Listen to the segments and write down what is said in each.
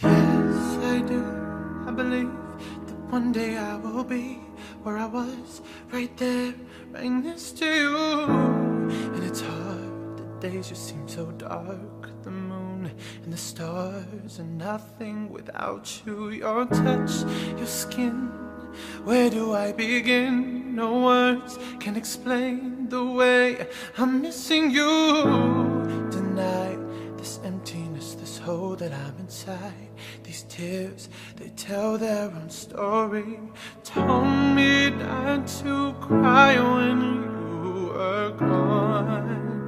Yes, I do. I believe that one day I will be where I was, right there, right next to you. And it's hard, the days just seem so dark. The moon and the stars are nothing without you. Your touch, your skin. Where do I begin? No words can explain the way I'm missing you tonight. This emptiness, hole that I'm inside. These tears, they tell their own story. Told me not to cry when you were gone.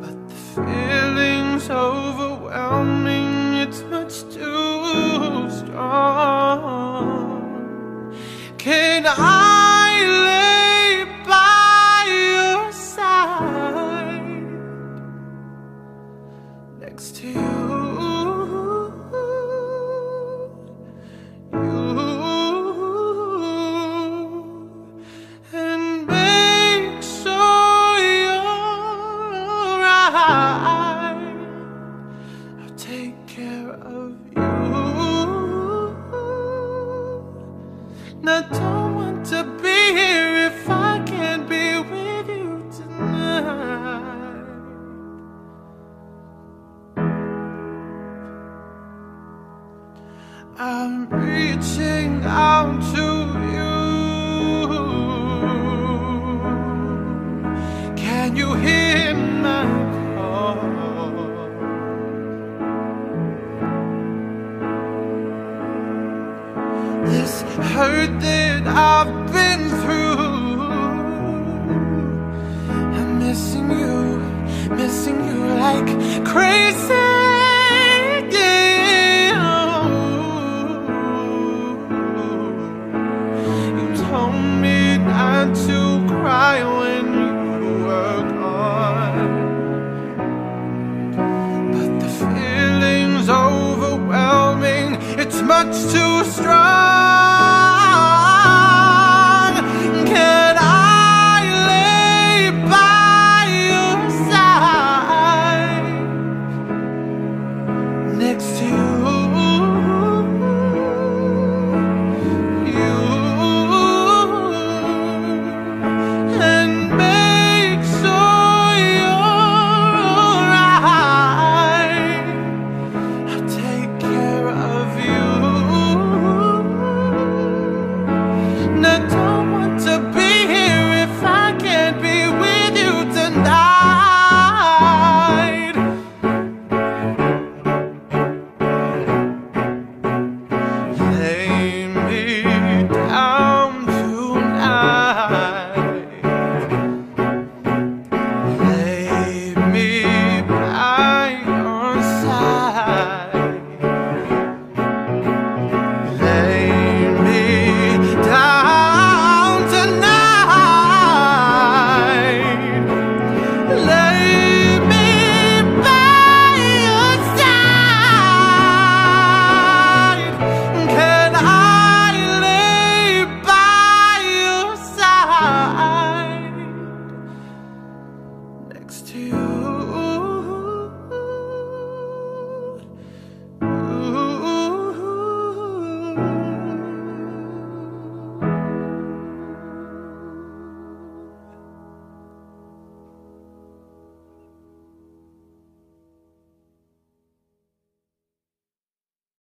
But the feeling's overwhelming, it's much too strong. Can I next to you? You and make sure you're. I'll take care of you. I don't want to I'm reaching out to you. Can you hear my call? This hurt that I've been to cry when you were gone. But the feeling's overwhelming, it's much too strong. Can I lay by your side next to